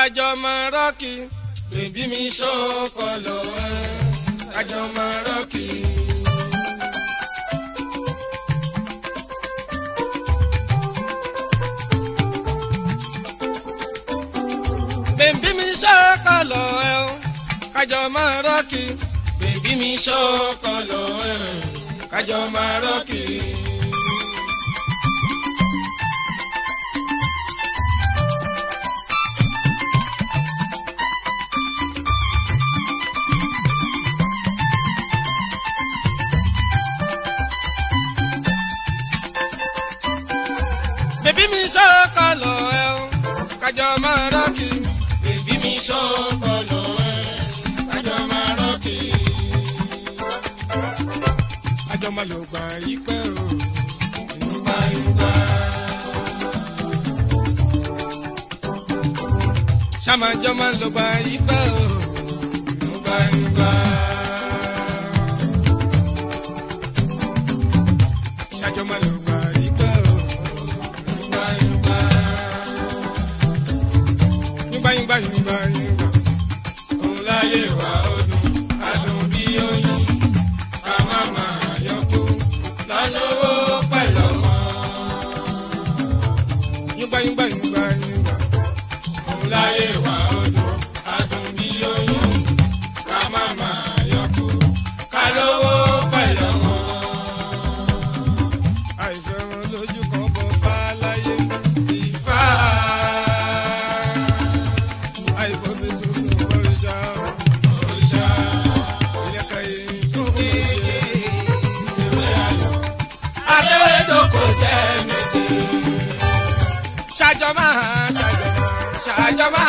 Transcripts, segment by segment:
kájọ máa rọ́ọ̀kì bèbí mi ṣọ́ọ̀kọ lọ ẹ́ kájọ máa rọ́ọ̀kì. bèbí mi ṣọ́ọ̀kọ lọ ẹ́ kájọ máa rọ́ọ̀kì bèbí mi ṣọ́ọ̀kọ lọ ẹ́ kájọ máa rọ́ọ̀kì. máa rọ́ọ̀kì. bèbí mi ṣọ́ọ̀kọ̀ lọ́wọ́ àjọ máa rọ́ọ̀kì. àjọ máa lọ gbà yí pẹ́ o. yorùbá yorùbá. ṣàmàjọ máa lọ gbà yí pẹ́ o.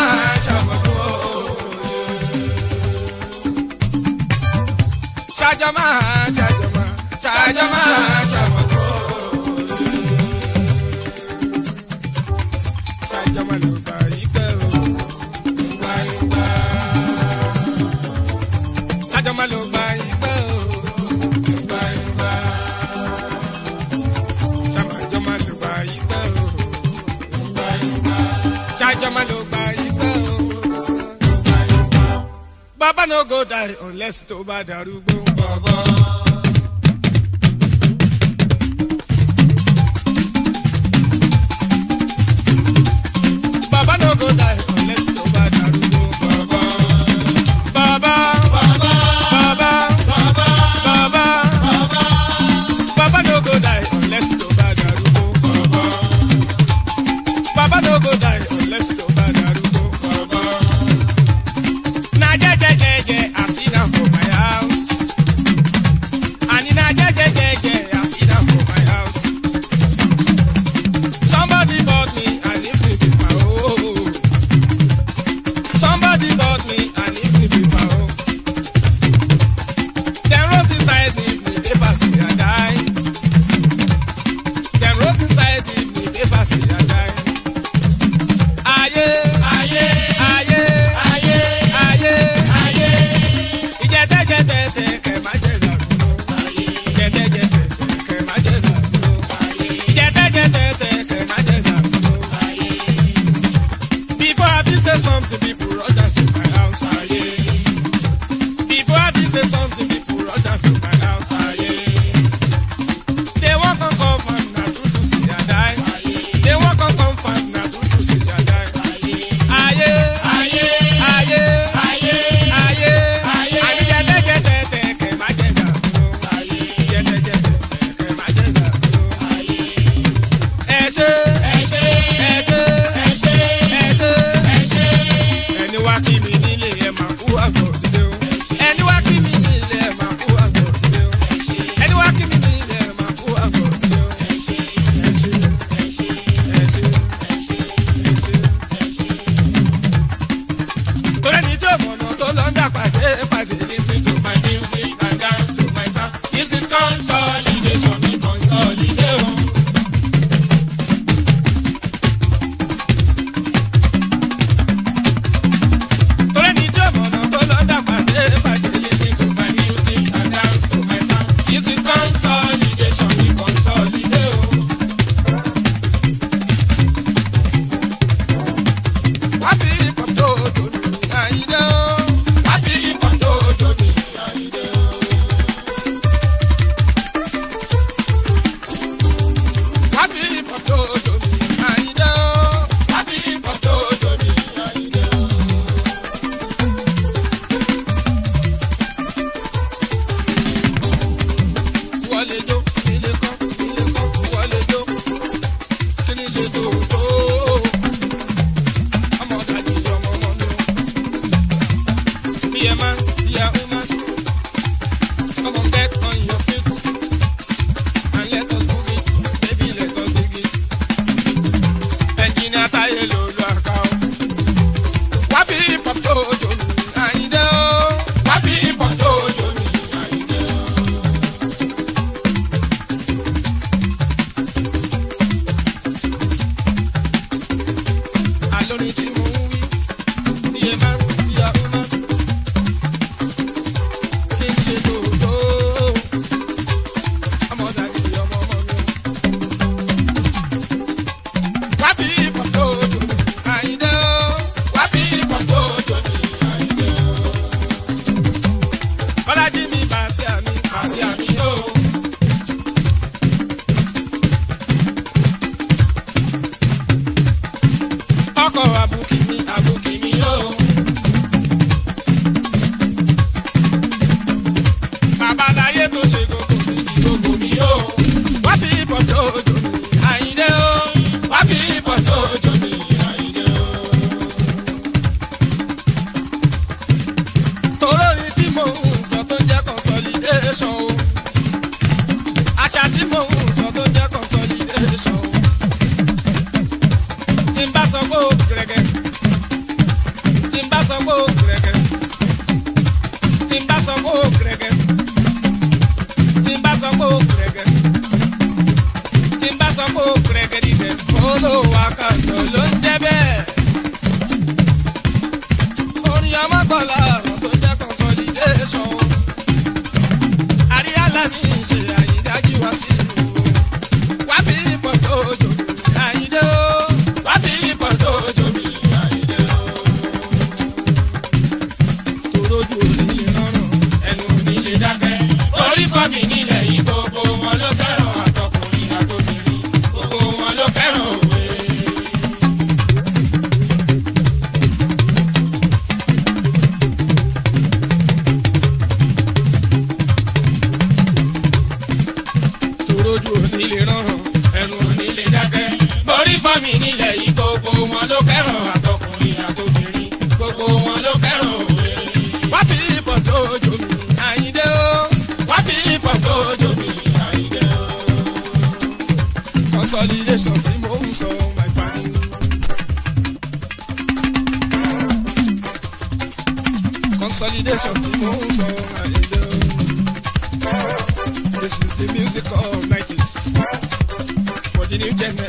ṣàkóso. ṣàjọ máa ṣàjọ máa ṣàjọ máa ṣàjọ. Papa no go die unless tó bá darúgbó. Bọ̀bọ̀.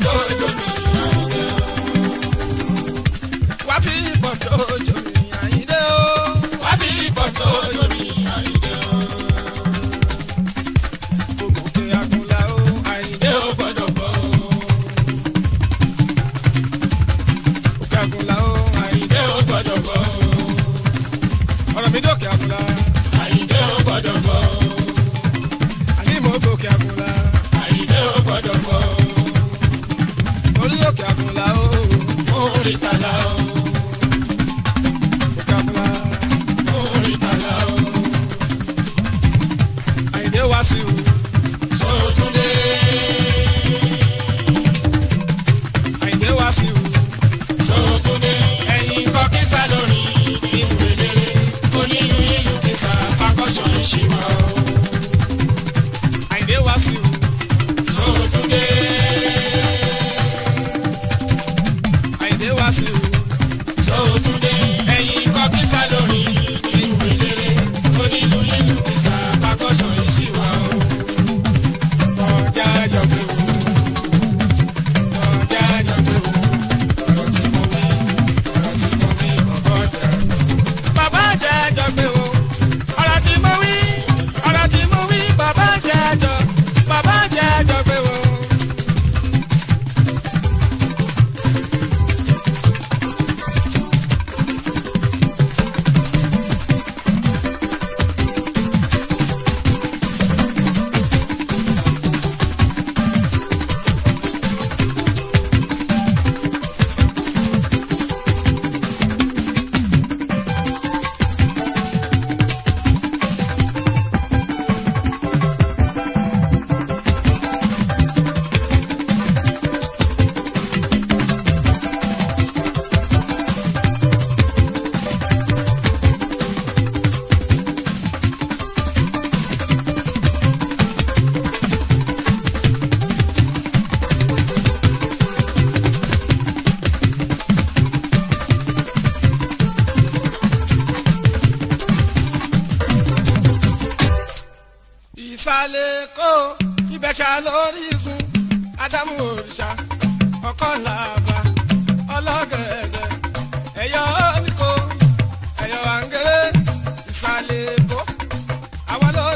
adoro, adoro. lórí òkè àgùnlá o. orí tala o.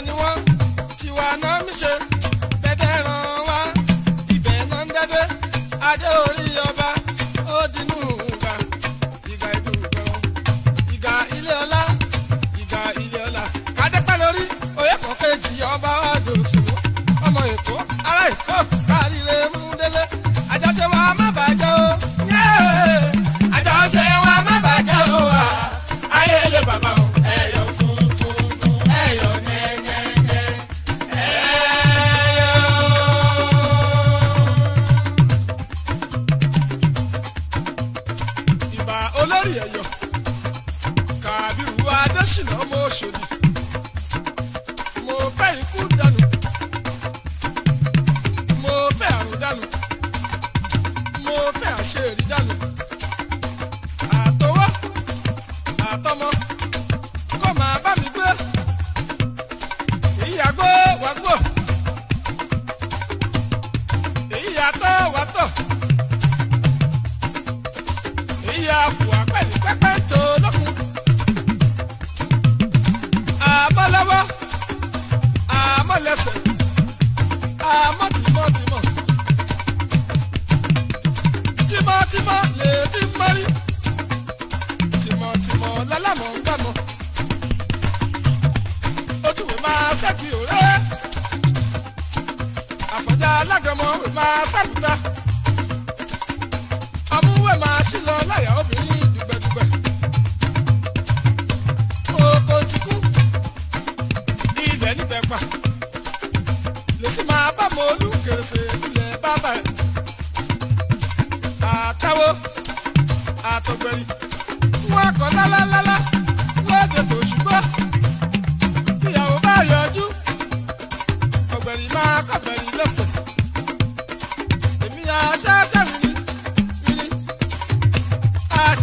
anyone.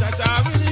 I really.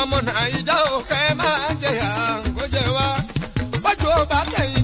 ọmọ nàìjà ò fẹ́ máa jẹyà kó jẹ wá bójú ọba kẹ́yìn.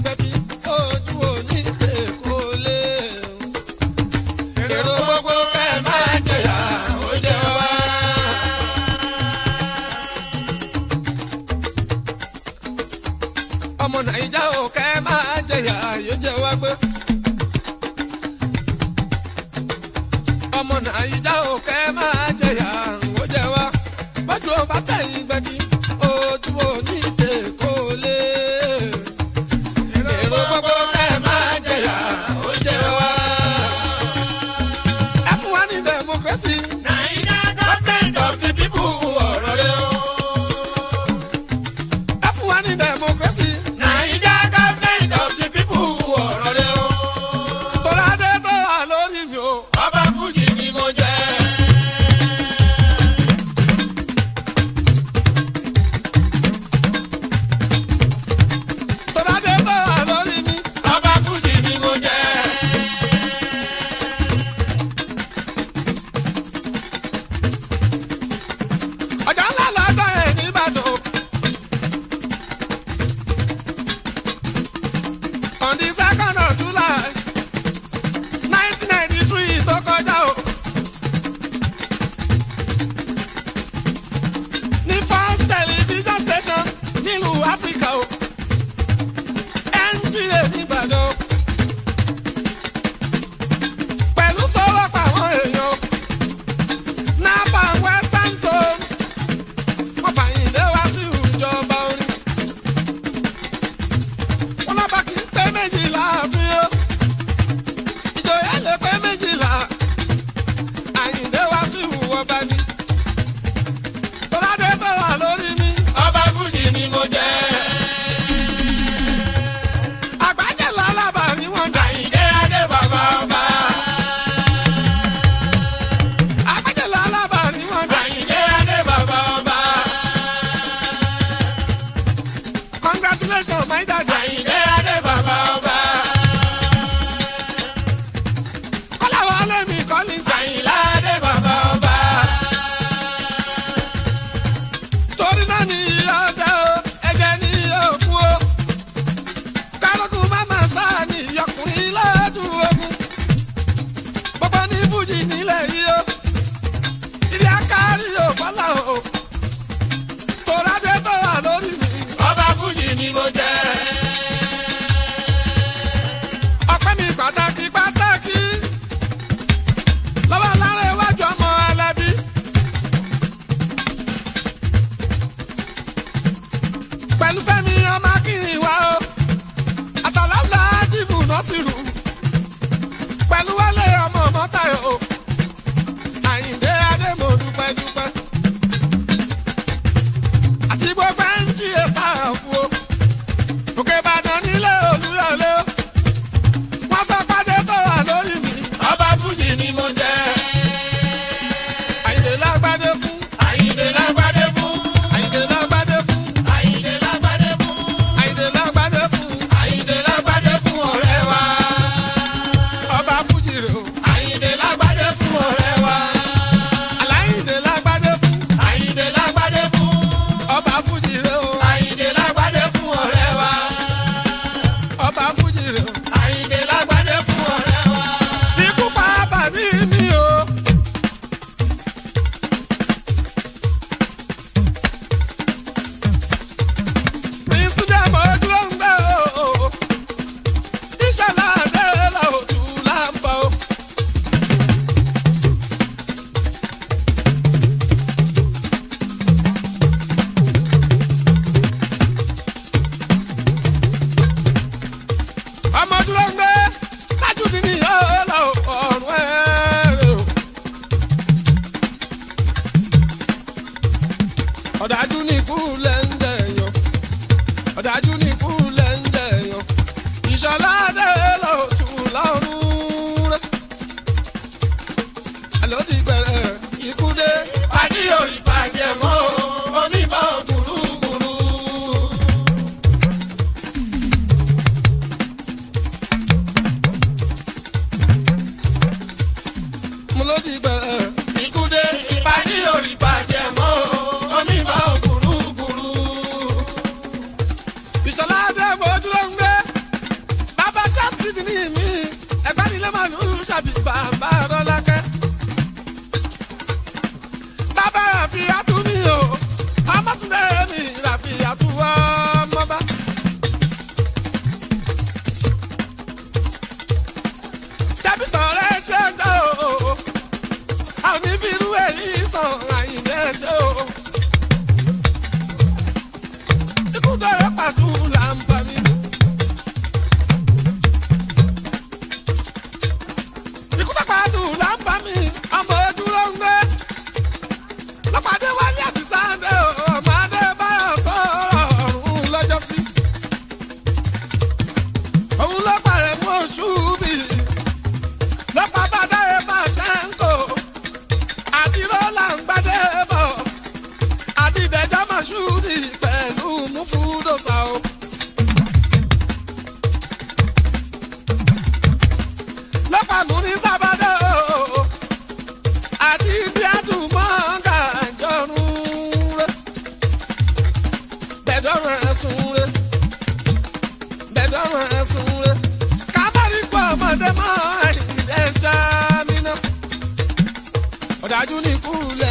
ọ̀dájú ní kúlẹ̀.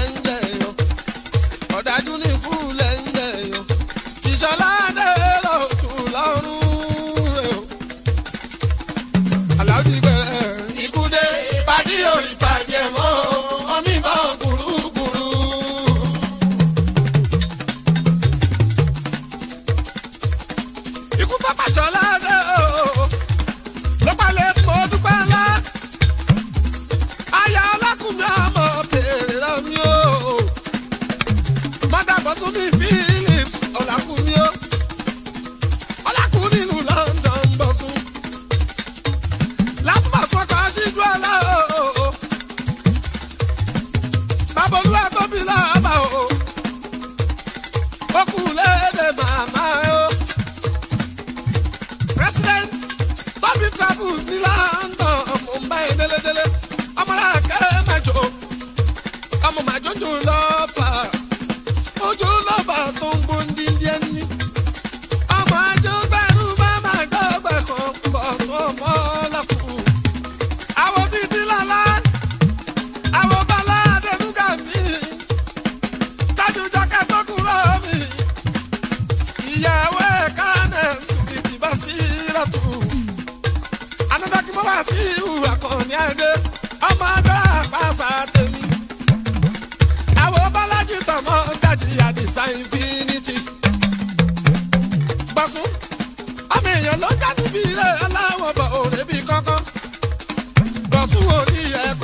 amọ̀mọ̀ àjọjù lọ́fà ojú lọ́fà tó ń gbó ní díẹ̀ ní. ọmọ àjọ gbẹ̀rù bàbá gbẹ̀gbẹ̀ kan bọ̀ sọ́mọ́ lọ́fù. àwọn títí lọ́la àwọn bàlá àdẹnúgà mi tájú jákè sọ́kùnrọ̀ mi ìyàwó ẹ̀ka náà sùkì tì bá sí rọ̀tù. anadakimọ́ wá sí ìhùwà kan ní àdé ọmọ àgbà pàṣẹ àdé. mr infinity Bàṣún àmì èèyàn ló já níbi rẹ̀ aláwọ̀ bọ̀ òrèbí kankan Bàṣún òní ẹ̀kọ́.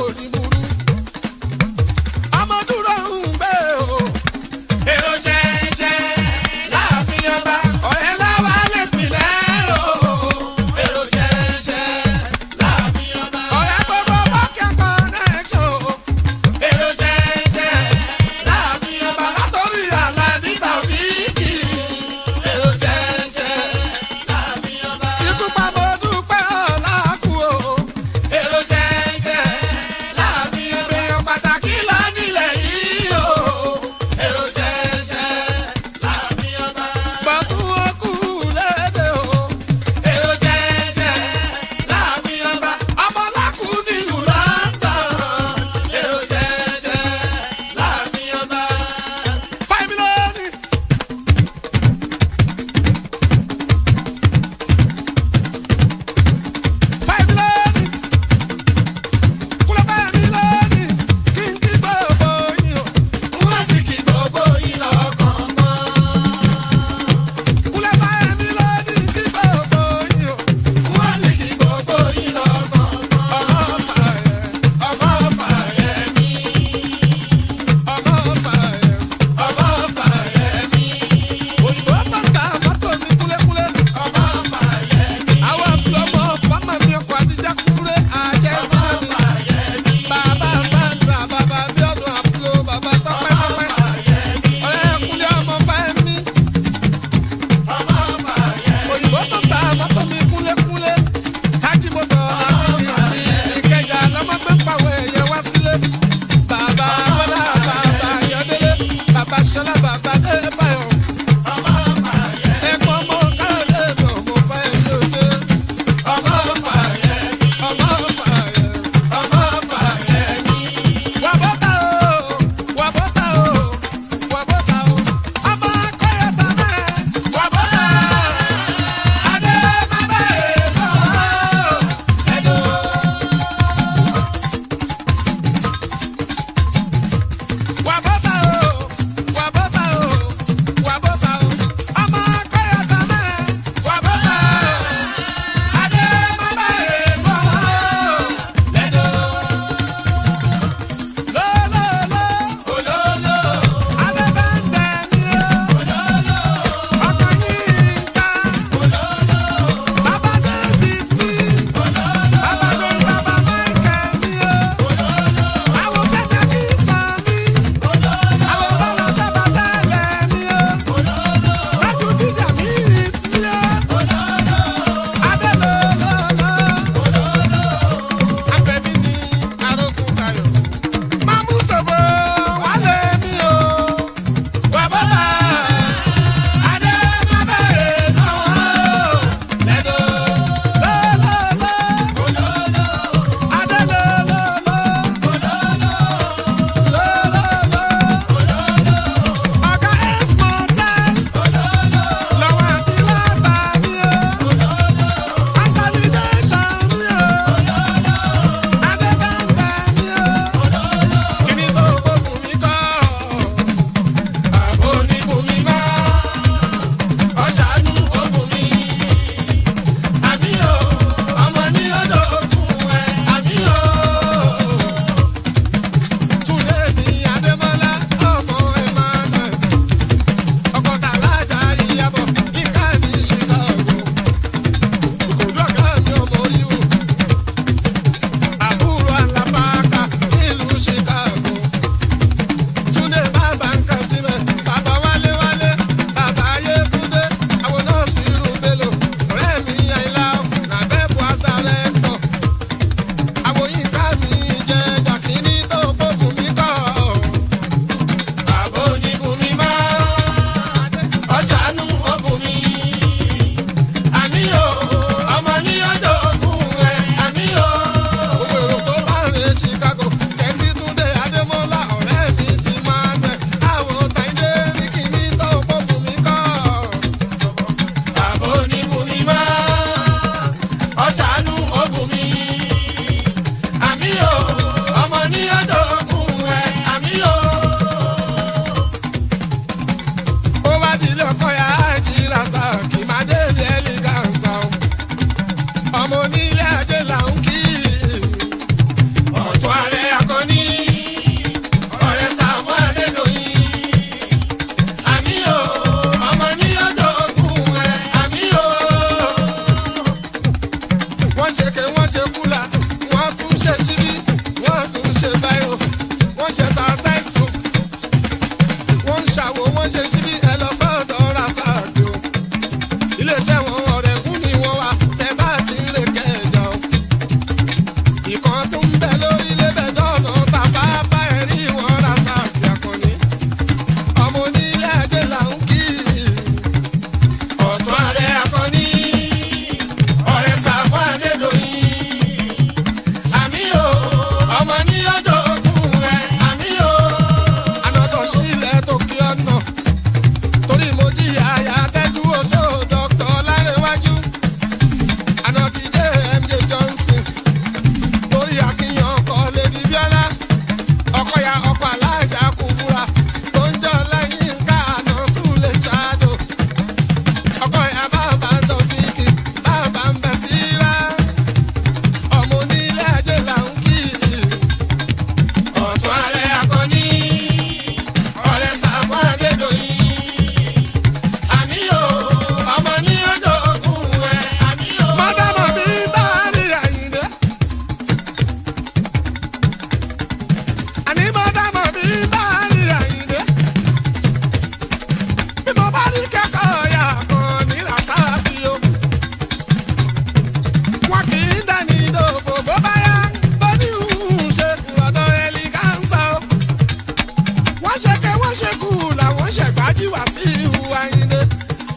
wọ́n ṣe kẹ́ wọ́n ṣe kù làwọn ṣẹ̀gbájú wá sí ìhùwà yín lé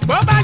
bó